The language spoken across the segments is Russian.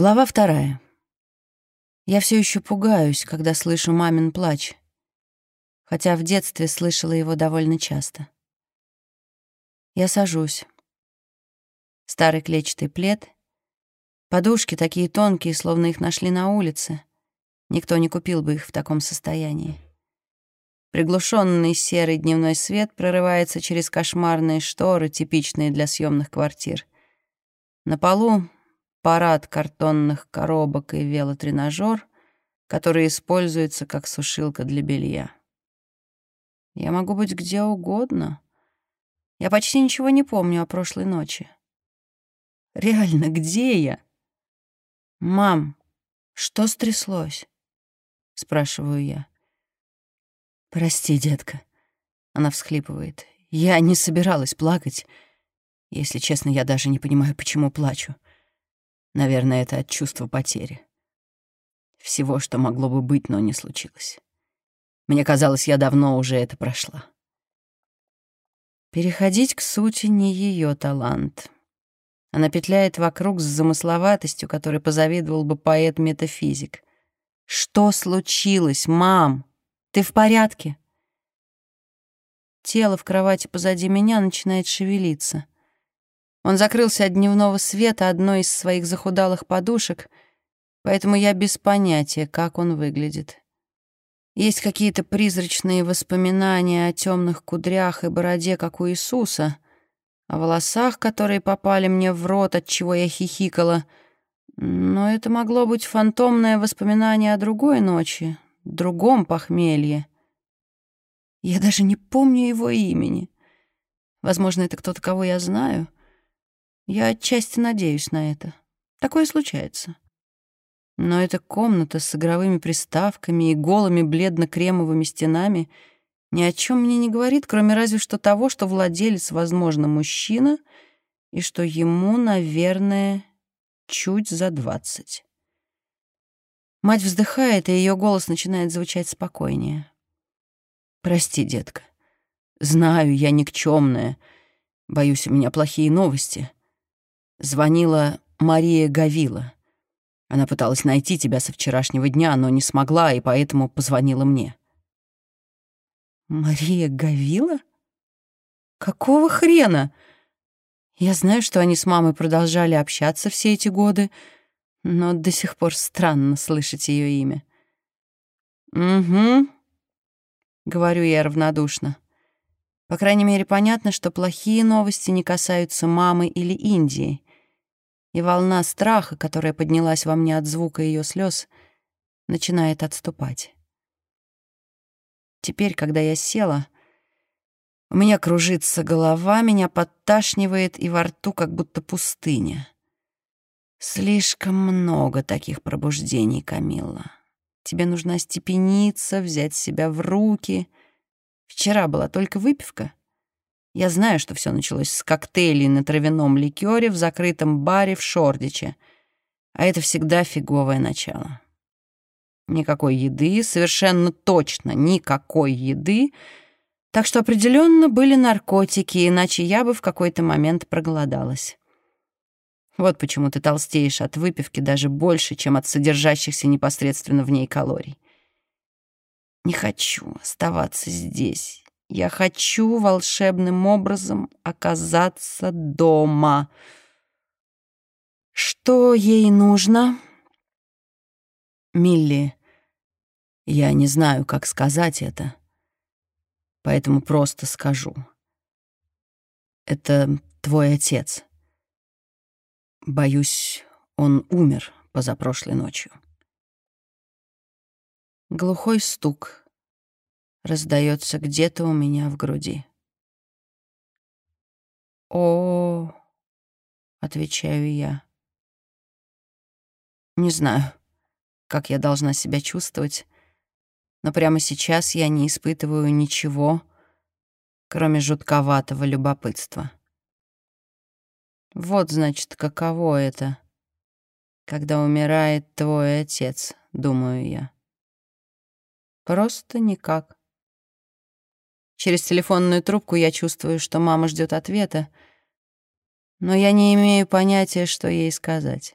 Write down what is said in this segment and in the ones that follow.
Глава вторая. Я все еще пугаюсь, когда слышу мамин плач, хотя в детстве слышала его довольно часто. Я сажусь. Старый клетчатый плед, подушки такие тонкие, словно их нашли на улице. Никто не купил бы их в таком состоянии. Приглушенный серый дневной свет прорывается через кошмарные шторы, типичные для съемных квартир. На полу парад картонных коробок и велотренажер, который используется как сушилка для белья. Я могу быть где угодно. Я почти ничего не помню о прошлой ночи. Реально, где я? «Мам, что стряслось?» — спрашиваю я. «Прости, детка», — она всхлипывает. «Я не собиралась плакать. Если честно, я даже не понимаю, почему плачу. Наверное, это от чувства потери. Всего, что могло бы быть, но не случилось. Мне казалось, я давно уже это прошла. Переходить к сути не ее талант. Она петляет вокруг с замысловатостью, которой позавидовал бы поэт-метафизик. «Что случилось, мам? Ты в порядке?» Тело в кровати позади меня начинает шевелиться — он закрылся от дневного света одной из своих захудалых подушек, поэтому я без понятия, как он выглядит. Есть какие-то призрачные воспоминания о темных кудрях и бороде, как у Иисуса, о волосах, которые попали мне в рот, от чего я хихикала. Но это могло быть фантомное воспоминание о другой ночи, другом похмелье. Я даже не помню его имени. Возможно, это кто-то, кого я знаю — я отчасти надеюсь на это. Такое случается. Но эта комната с игровыми приставками и голыми бледно-кремовыми стенами ни о чем мне не говорит, кроме разве что того, что владелец, возможно, мужчина, и что ему, наверное, чуть за двадцать. Мать вздыхает, и ее голос начинает звучать спокойнее. «Прости, детка. Знаю, я никчемная. Боюсь, у меня плохие новости. Звонила Мария Гавила. Она пыталась найти тебя со вчерашнего дня, но не смогла, и поэтому позвонила мне. Мария Гавила? Какого хрена? Я знаю, что они с мамой продолжали общаться все эти годы, но до сих пор странно слышать ее имя. «Угу», — говорю я равнодушно. По крайней мере, понятно, что плохие новости не касаются мамы или Индии и волна страха, которая поднялась во мне от звука ее слез, начинает отступать. Теперь, когда я села, у меня кружится голова, меня подташнивает, и во рту как будто пустыня. Слишком много таких пробуждений, Камилла. Тебе нужно остепениться, взять себя в руки. Вчера была только выпивка. Я знаю, что все началось с коктейлей на травяном ликере в закрытом баре в Шордиче. А это всегда фиговое начало. Никакой еды, совершенно точно никакой еды. Так что определенно были наркотики, иначе я бы в какой-то момент проголодалась. Вот почему ты толстеешь от выпивки даже больше, чем от содержащихся непосредственно в ней калорий. Не хочу оставаться здесь. Я хочу волшебным образом оказаться дома. Что ей нужно? Милли, я не знаю, как сказать это, поэтому просто скажу. Это твой отец. Боюсь, он умер позапрошлой ночью. Глухой стук раздается где-то у меня в груди. О, отвечаю я. Не знаю, как я должна себя чувствовать, но прямо сейчас я не испытываю ничего, кроме жутковатого любопытства. Вот, значит, каково это, когда умирает твой отец, думаю я. Просто никак. Через телефонную трубку я чувствую, что мама ждет ответа, но я не имею понятия, что ей сказать.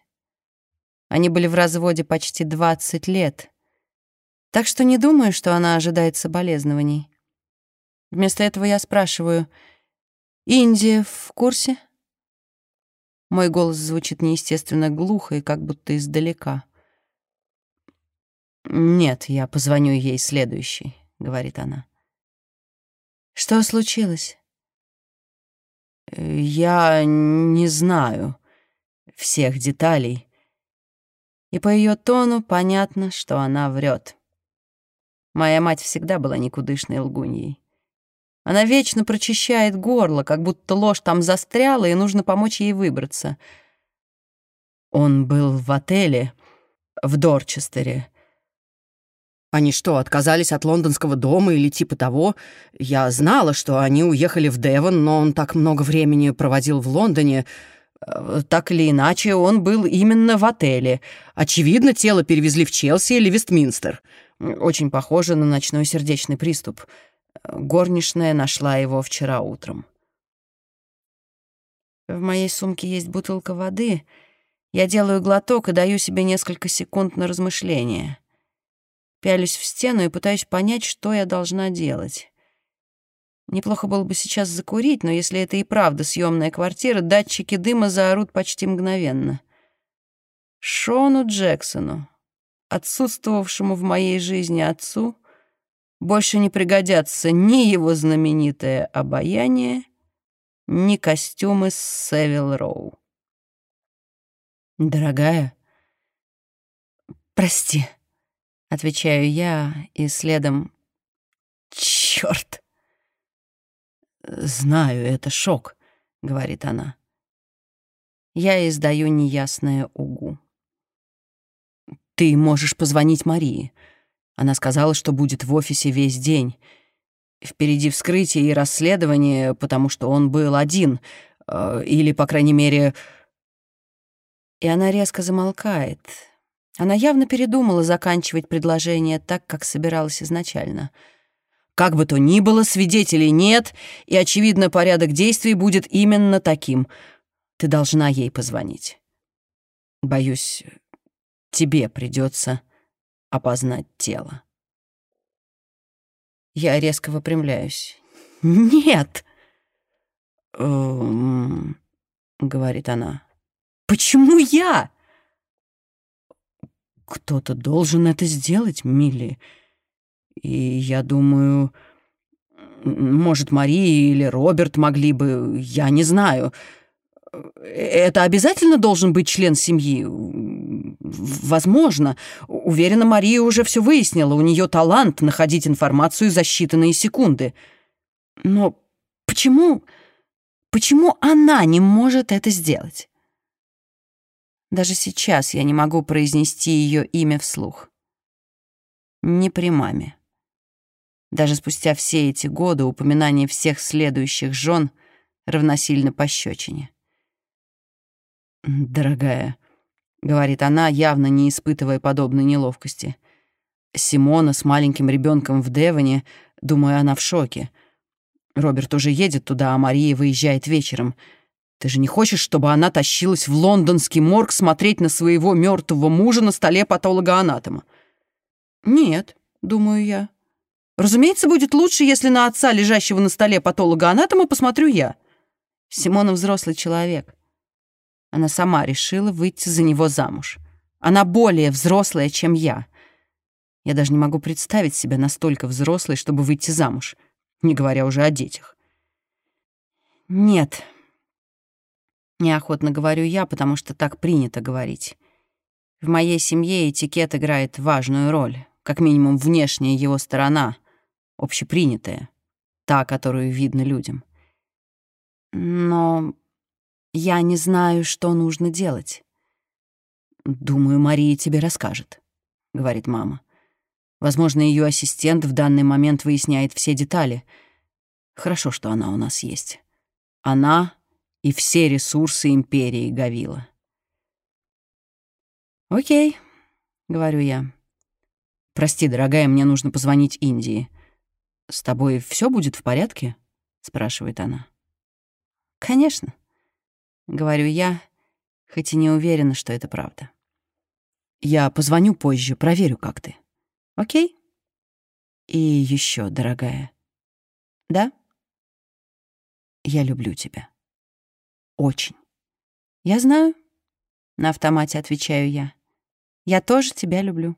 Они были в разводе почти 20 лет. Так что не думаю, что она ожидает соболезнований. Вместо этого я спрашиваю, «Индия в курсе?» Мой голос звучит неестественно глухо и как будто издалека. «Нет, я позвоню ей следующий», — говорит она. «Что случилось?» «Я не знаю всех деталей». И по ее тону понятно, что она врет. Моя мать всегда была никудышной лгуньей. Она вечно прочищает горло, как будто ложь там застряла, и нужно помочь ей выбраться. Он был в отеле в Дорчестере. Они что, отказались от лондонского дома или типа того? Я знала, что они уехали в Девон, но он так много времени проводил в Лондоне. Э, так или иначе, он был именно в отеле. Очевидно, тело перевезли в Челси или Вестминстер. Очень похоже на ночной сердечный приступ. Горничная нашла его вчера утром. В моей сумке есть бутылка воды. Я делаю глоток и даю себе несколько секунд на размышление пялюсь в стену и пытаюсь понять, что я должна делать. Неплохо было бы сейчас закурить, но если это и правда съемная квартира, датчики дыма заорут почти мгновенно. Шону Джексону, отсутствовавшему в моей жизни отцу, больше не пригодятся ни его знаменитое обаяние, ни костюмы с Севил Роу. «Дорогая, прости», Отвечаю я, и следом... Чёрт! «Знаю, это шок», — говорит она. Я издаю неясное угу. «Ты можешь позвонить Марии. Она сказала, что будет в офисе весь день. Впереди вскрытие и расследование, потому что он был один. Э, или, по крайней мере...» И она резко замолкает, она явно передумала заканчивать предложение так, как собиралась изначально. Как бы то ни было, свидетелей нет, и, очевидно, порядок действий будет именно таким. Ты должна ей позвонить. Боюсь, тебе придется опознать тело. Я резко выпрямляюсь. «Нет!» «Эм...» — говорит она. «Почему я?» Кто-то должен это сделать, Милли. И я думаю, может, Мария или Роберт могли бы, я не знаю. Это обязательно должен быть член семьи? Возможно. Уверена, Мария уже все выяснила. У нее талант находить информацию за считанные секунды. Но почему... Почему она не может это сделать? Даже сейчас я не могу произнести ее имя вслух. Не при маме. Даже спустя все эти годы упоминание всех следующих жен равносильно пощечине. «Дорогая», — говорит она, явно не испытывая подобной неловкости, «Симона с маленьким ребенком в Девоне, думаю, она в шоке. Роберт уже едет туда, а Мария выезжает вечером». Ты же не хочешь, чтобы она тащилась в лондонский морг смотреть на своего мертвого мужа на столе патологоанатома? Нет, думаю я. Разумеется, будет лучше, если на отца, лежащего на столе патологоанатома, посмотрю я. Симона взрослый человек. Она сама решила выйти за него замуж. Она более взрослая, чем я. Я даже не могу представить себя настолько взрослой, чтобы выйти замуж, не говоря уже о детях. Нет, Неохотно говорю я, потому что так принято говорить. В моей семье этикет играет важную роль, как минимум внешняя его сторона, общепринятая, та, которую видно людям. Но я не знаю, что нужно делать. «Думаю, Мария тебе расскажет», — говорит мама. Возможно, ее ассистент в данный момент выясняет все детали. Хорошо, что она у нас есть. Она и все ресурсы империи Гавила. «Окей», — говорю я. «Прости, дорогая, мне нужно позвонить Индии. С тобой все будет в порядке?» — спрашивает она. «Конечно», — говорю я, хоть и не уверена, что это правда. Я позвоню позже, проверю, как ты. Окей? И еще, дорогая. Да? Я люблю тебя. Очень. Я знаю. На автомате отвечаю я. Я тоже тебя люблю.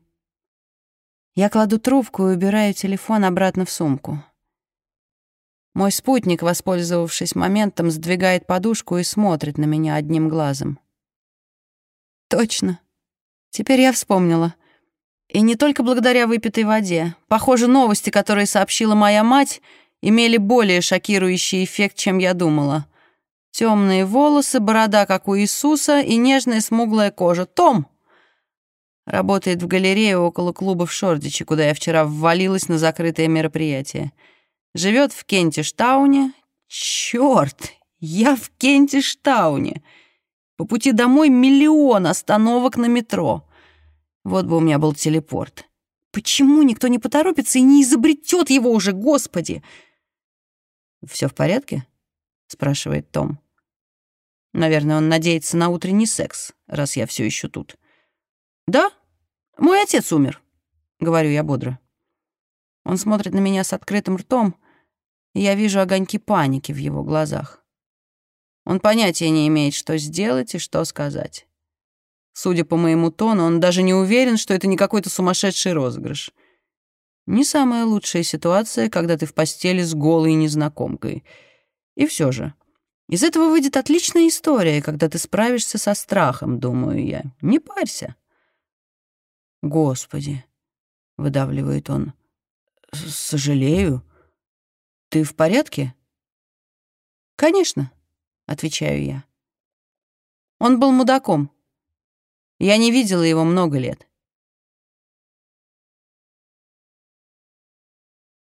Я кладу трубку и убираю телефон обратно в сумку. Мой спутник, воспользовавшись моментом, сдвигает подушку и смотрит на меня одним глазом. Точно. Теперь я вспомнила. И не только благодаря выпитой воде. Похоже, новости, которые сообщила моя мать, имели более шокирующий эффект, чем я думала. Темные волосы, борода, как у Иисуса, и нежная смуглая кожа. Том! Работает в галерее около клуба в Шордиче, куда я вчера ввалилась на закрытое мероприятие. Живет в Кентиштауне. Черт, я в Кентиштауне. По пути домой миллион остановок на метро. Вот бы у меня был телепорт. Почему никто не поторопится и не изобретет его уже, господи? Все в порядке? спрашивает Том. Наверное, он надеется на утренний секс, раз я все еще тут. Да, мой отец умер, говорю я бодро. Он смотрит на меня с открытым ртом, и я вижу огоньки паники в его глазах. Он понятия не имеет, что сделать и что сказать. Судя по моему тону, он даже не уверен, что это не какой-то сумасшедший розыгрыш. Не самая лучшая ситуация, когда ты в постели с голой незнакомкой. И все же, из этого выйдет отличная история, когда ты справишься со страхом, думаю я. Не парься. Господи, выдавливает он. Сожалею. «Ты в порядке?» «Конечно», — отвечаю я. Он был мудаком. Я не видела его много лет.